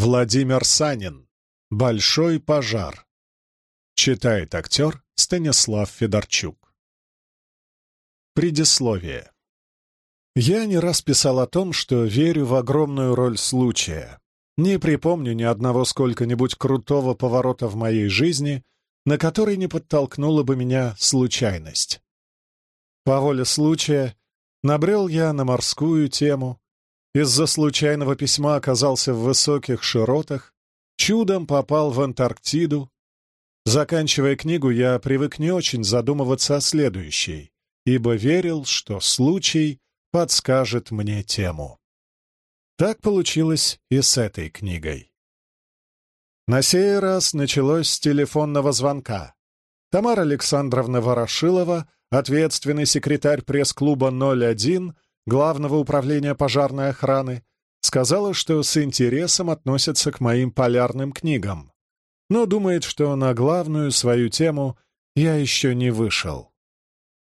Владимир Санин. Большой пожар. Читает актер Станислав Федорчук. Предисловие. Я не раз писал о том, что верю в огромную роль случая. Не припомню ни одного сколько-нибудь крутого поворота в моей жизни, на который не подтолкнула бы меня случайность. По воле случая набрел я на морскую тему, из-за случайного письма оказался в высоких широтах, чудом попал в Антарктиду. Заканчивая книгу, я привык не очень задумываться о следующей, ибо верил, что случай подскажет мне тему. Так получилось и с этой книгой. На сей раз началось с телефонного звонка. Тамара Александровна Ворошилова, ответственный секретарь пресс-клуба 01, Главного управления пожарной охраны, сказала, что с интересом относится к моим полярным книгам, но думает, что на главную свою тему я еще не вышел.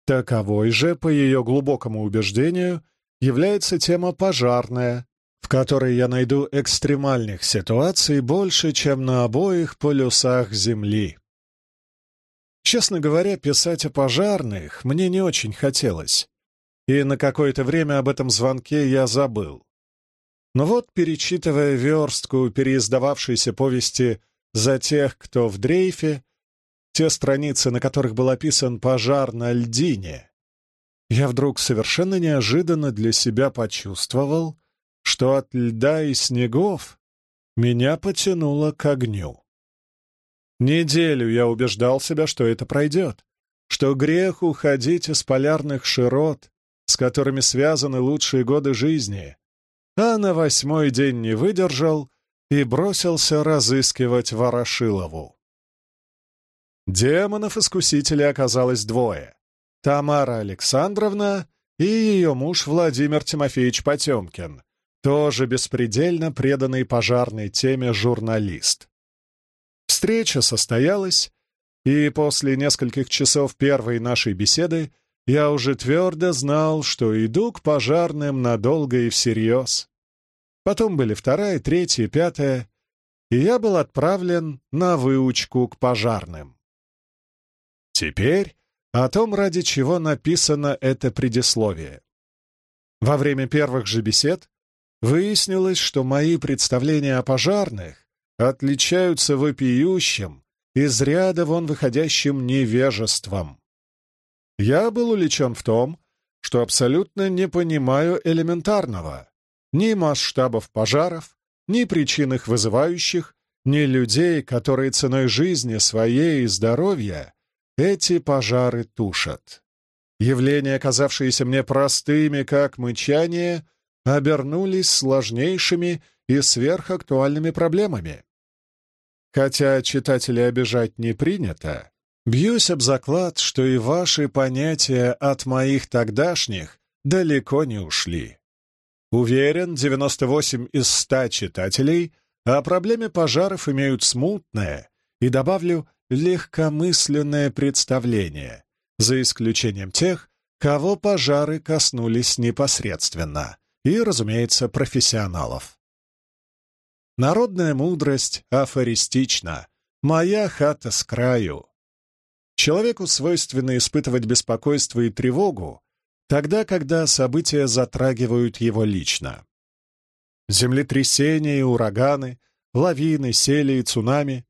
Таковой же, по ее глубокому убеждению, является тема пожарная, в которой я найду экстремальных ситуаций больше, чем на обоих полюсах Земли. Честно говоря, писать о пожарных мне не очень хотелось, и на какое-то время об этом звонке я забыл. Но вот, перечитывая верстку переиздававшейся повести «За тех, кто в дрейфе», те страницы, на которых был описан пожар на льдине, я вдруг совершенно неожиданно для себя почувствовал, что от льда и снегов меня потянуло к огню. Неделю я убеждал себя, что это пройдет, что грех уходить из полярных широт, с которыми связаны лучшие годы жизни, а на восьмой день не выдержал и бросился разыскивать Ворошилову. Демонов-искусителей оказалось двое — Тамара Александровна и ее муж Владимир Тимофеевич Потемкин, тоже беспредельно преданный пожарной теме журналист. Встреча состоялась, и после нескольких часов первой нашей беседы я уже твердо знал, что иду к пожарным надолго и всерьез. Потом были вторая, третья, пятая, и я был отправлен на выучку к пожарным. Теперь о том, ради чего написано это предисловие. Во время первых же бесед выяснилось, что мои представления о пожарных отличаются вопиющим, из ряда вон выходящим невежеством. Я был увлечен в том, что абсолютно не понимаю элементарного, ни масштабов пожаров, ни причин их вызывающих, ни людей, которые ценой жизни своей и здоровья эти пожары тушат. Явления, оказавшиеся мне простыми, как мычание, обернулись сложнейшими и сверхактуальными проблемами. Хотя читателей обижать не принято, бьюсь об заклад, что и ваши понятия от моих тогдашних далеко не ушли. Уверен, 98 из 100 читателей о проблеме пожаров имеют смутное и, добавлю, легкомысленное представление, за исключением тех, кого пожары коснулись непосредственно, и, разумеется, профессионалов. Народная мудрость афористична. Моя хата с краю. Человеку свойственно испытывать беспокойство и тревогу тогда, когда события затрагивают его лично. Землетрясения и ураганы, лавины, сели и цунами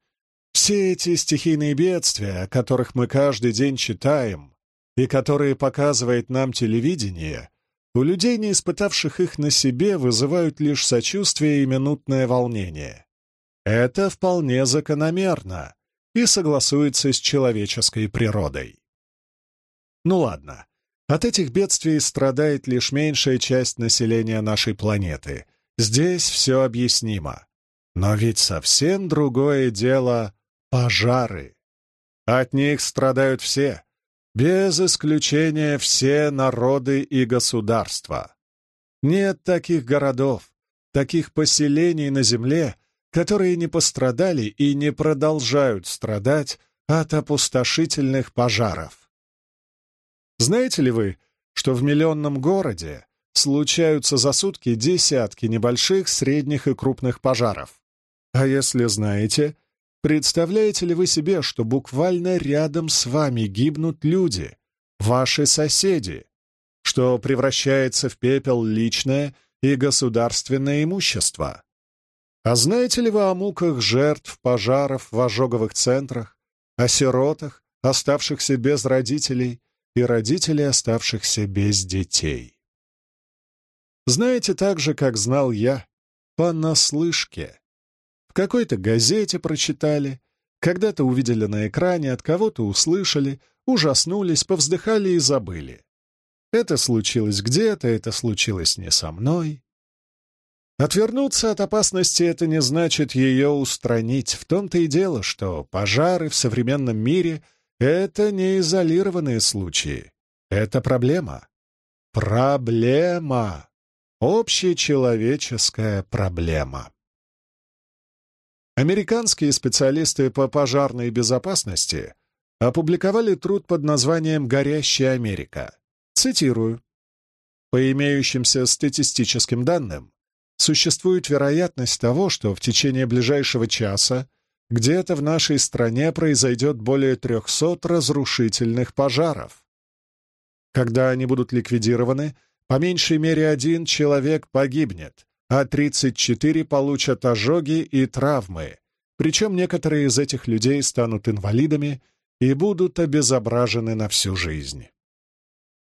все эти стихийные бедствия, о которых мы каждый день читаем и которые показывает нам телевидение, у людей, не испытавших их на себе, вызывают лишь сочувствие и минутное волнение. Это вполне закономерно и согласуется с человеческой природой. Ну ладно, от этих бедствий страдает лишь меньшая часть населения нашей планеты. Здесь все объяснимо. Но ведь совсем другое дело пожары. От них страдают все, без исключения все народы и государства. Нет таких городов, таких поселений на земле, которые не пострадали и не продолжают страдать от опустошительных пожаров. Знаете ли вы, что в миллионном городе случаются за сутки десятки небольших, средних и крупных пожаров? А если знаете, представляете ли вы себе, что буквально рядом с вами гибнут люди, ваши соседи, что превращается в пепел личное и государственное имущество? А знаете ли вы о муках жертв пожаров в ожоговых центрах, о сиротах, оставшихся без родителей, и родителей, оставшихся без детей? Знаете так же, как знал я, понаслышке. В какой-то газете прочитали, когда-то увидели на экране, от кого-то услышали, ужаснулись, повздыхали и забыли. Это случилось где-то, это случилось не со мной. Отвернуться от опасности — это не значит ее устранить. В том-то и дело, что пожары в современном мире — это не изолированные случаи. Это проблема. Проблема. Общечеловеческая проблема. Американские специалисты по пожарной безопасности опубликовали труд под названием «Горящая Америка». Цитирую. По имеющимся статистическим данным, существует вероятность того, что в течение ближайшего часа где-то в нашей стране произойдет более 300 разрушительных пожаров. Когда они будут ликвидированы, по меньшей мере один человек погибнет, а 34 получат ожоги и травмы, причем некоторые из этих людей станут инвалидами и будут обезображены на всю жизнь.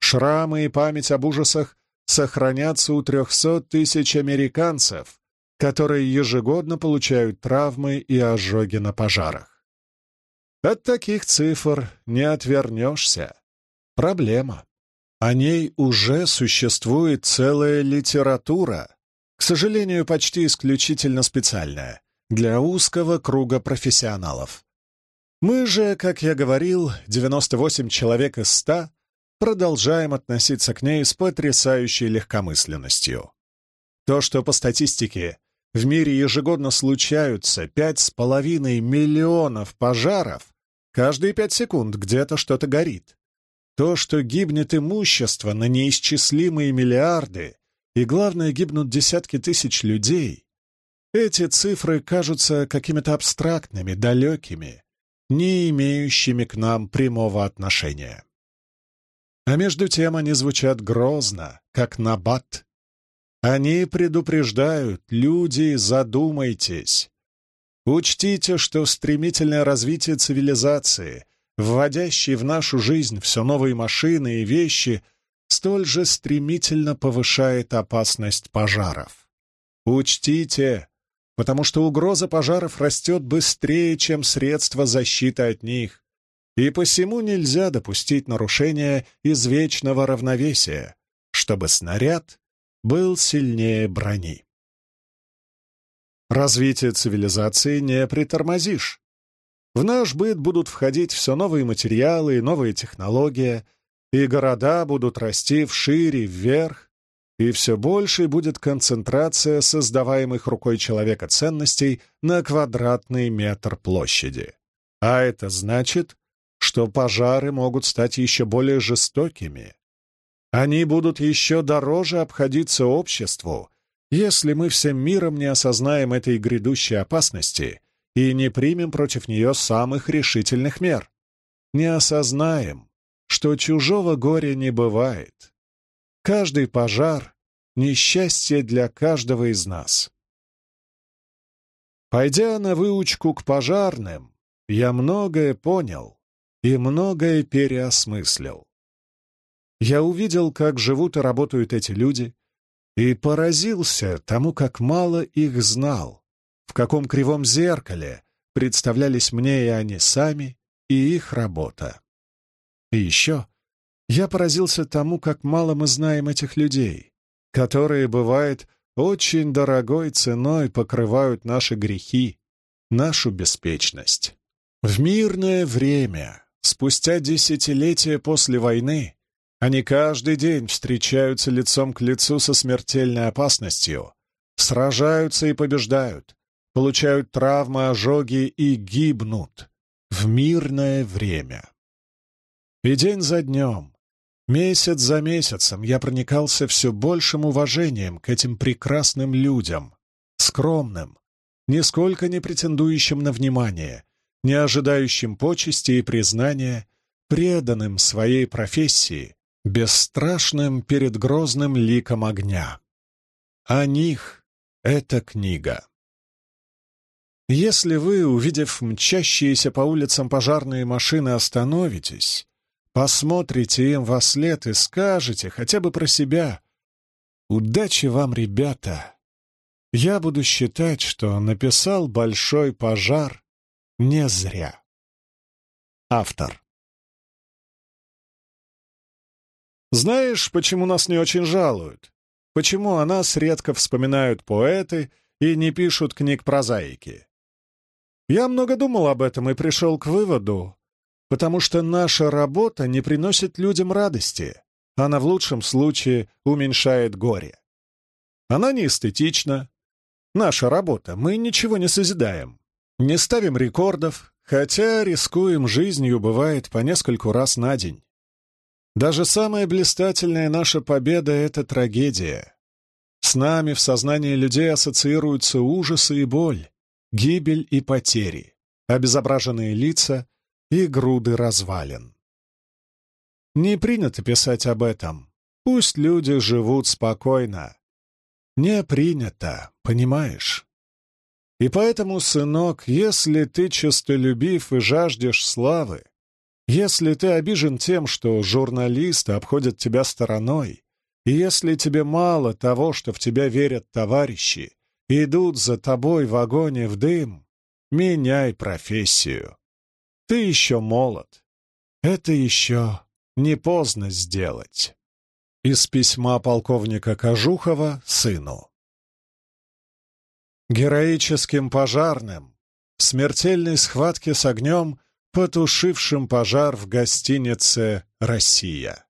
Шрамы и память об ужасах сохранятся у 300 тысяч американцев, которые ежегодно получают травмы и ожоги на пожарах. От таких цифр не отвернешься. Проблема. О ней уже существует целая литература, к сожалению, почти исключительно специальная, для узкого круга профессионалов. Мы же, как я говорил, 98 человек из 100 продолжаем относиться к ней с потрясающей легкомысленностью. То, что по статистике в мире ежегодно случаются 5,5 миллионов пожаров, каждые 5 секунд где-то что-то горит. То, что гибнет имущество на неисчислимые миллиарды, и, главное, гибнут десятки тысяч людей, эти цифры кажутся какими-то абстрактными, далекими, не имеющими к нам прямого отношения. А между тем они звучат грозно, как набат. Они предупреждают, люди, задумайтесь. Учтите, что стремительное развитие цивилизации вводящий в нашу жизнь все новые машины и вещи, столь же стремительно повышает опасность пожаров. Учтите, потому что угроза пожаров растет быстрее, чем средства защиты от них, и посему нельзя допустить нарушения извечного равновесия, чтобы снаряд был сильнее брони. Развитие цивилизации не притормозишь. В наш быт будут входить все новые материалы и новые технологии, и города будут расти вшире, вверх, и все больше будет концентрация создаваемых рукой человека ценностей на квадратный метр площади. А это значит, что пожары могут стать еще более жестокими. Они будут еще дороже обходиться обществу, если мы всем миром не осознаем этой грядущей опасности и не примем против нее самых решительных мер. Не осознаем, что чужого горя не бывает. Каждый пожар — несчастье для каждого из нас. Пойдя на выучку к пожарным, я многое понял и многое переосмыслил. Я увидел, как живут и работают эти люди, и поразился тому, как мало их знал в каком кривом зеркале представлялись мне и они сами, и их работа. И еще я поразился тому, как мало мы знаем этих людей, которые, бывает, очень дорогой ценой покрывают наши грехи, нашу беспечность. В мирное время, спустя десятилетия после войны, они каждый день встречаются лицом к лицу со смертельной опасностью, сражаются и побеждают, получают травмы, ожоги и гибнут в мирное время. И день за днем, месяц за месяцем я проникался все большим уважением к этим прекрасным людям, скромным, нисколько не претендующим на внимание, не ожидающим почести и признания, преданным своей профессии, бесстрашным перед грозным ликом огня. О них эта книга. Если вы, увидев мчащиеся по улицам пожарные машины, остановитесь, посмотрите им во след и скажете хотя бы про себя «Удачи вам, ребята!» Я буду считать, что написал «Большой пожар» не зря. Автор Знаешь, почему нас не очень жалуют? Почему о нас редко вспоминают поэты и не пишут книг прозаики? Я много думал об этом и пришел к выводу, потому что наша работа не приносит людям радости, она в лучшем случае уменьшает горе. Она не эстетична. Наша работа, мы ничего не созидаем, не ставим рекордов, хотя рискуем жизнью, бывает, по нескольку раз на день. Даже самая блистательная наша победа — это трагедия. С нами в сознании людей ассоциируются ужасы и боль, гибель и потери, обезображенные лица и груды развалин. Не принято писать об этом. Пусть люди живут спокойно. Не принято, понимаешь? И поэтому, сынок, если ты честолюбив и жаждешь славы, если ты обижен тем, что журналисты обходят тебя стороной, и если тебе мало того, что в тебя верят товарищи, идут за тобой в огонь в дым, меняй профессию. Ты еще молод. Это еще не поздно сделать. Из письма полковника Кожухова сыну. Героическим пожарным в смертельной схватке с огнем, потушившим пожар в гостинице «Россия».